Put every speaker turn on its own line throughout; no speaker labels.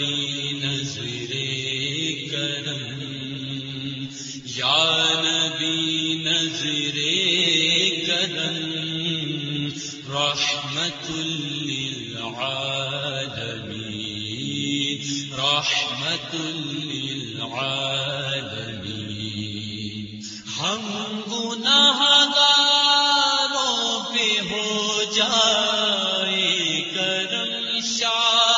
نبی کرم، یا نبی نظر کرم، رحمت للعالمین ہم گناہ گاروں پہ ہو جائے کرم، شاہ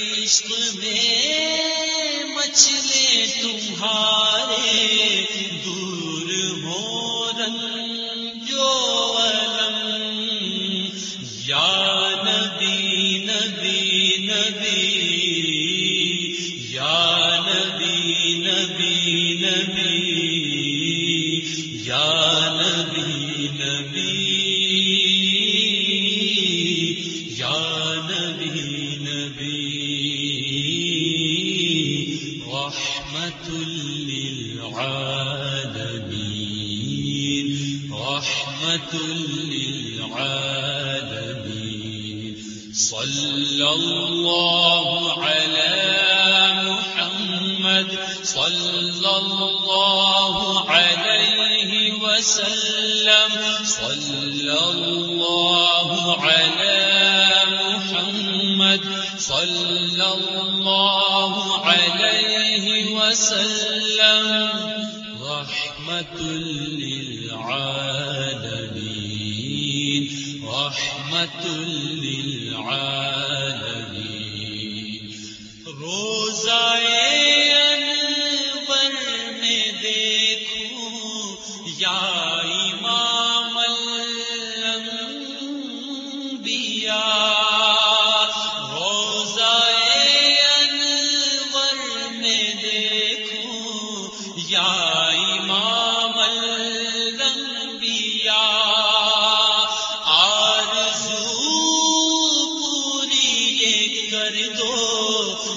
عشق میں مچلے تمہارے دور ہو رنجو علم۔ یا نبی نبی نبی۔ یا نبی نبی نبی۔ رحمة للعالمين رحمة للعالمين صلى الله على محمد صلى الله عليه وسلم صلى صلى الله عليه وسلم رحمة للعالمين رحمة للعالمين. روح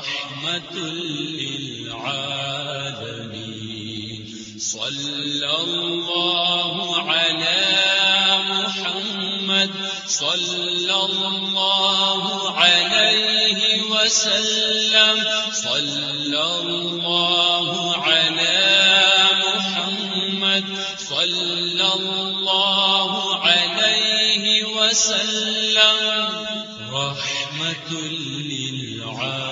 رحمت للعالمين. صلى الله على محمد. صلى الله عليه وسلم. صلى الله على محمد. صلى الله عليه وسلم. رحمة للعالمين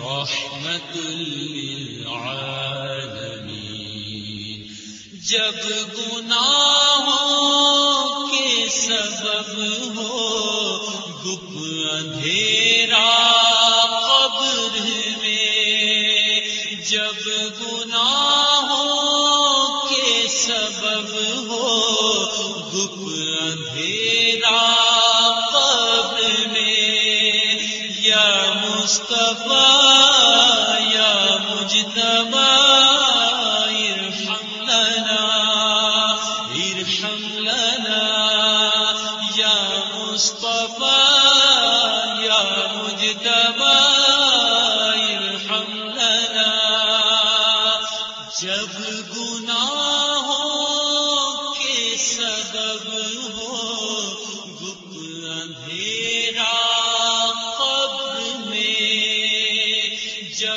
رحمة للعالمين. جب گناہوں کے سبب ہو گپ اندھیرا یا مصطفیٰ یا مجتبہ یا مصطفیٰ یا مجتبہ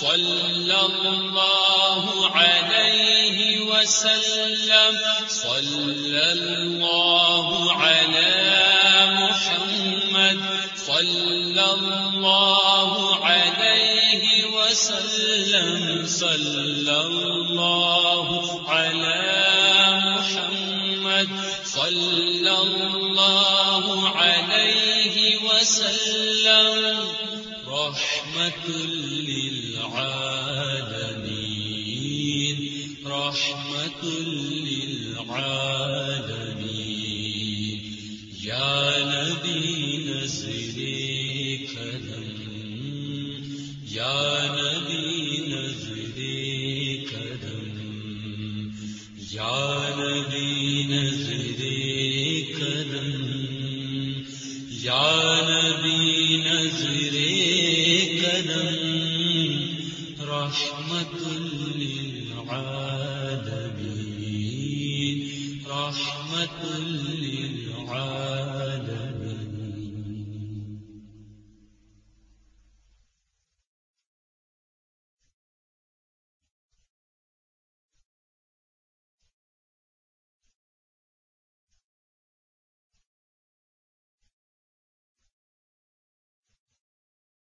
محمد صلى الله عليه وسلم. صلى الله على محمد. صلى الله عليه وسلم. صلى الله على محمد. صلى الله وسلم. رحمة للعالمين. رحمة للعالمين. يا نبي نزل كرم يا نبي نزل كرم يا نبي نزل کرم یا نبی نظر کرم رحمت للعالمين.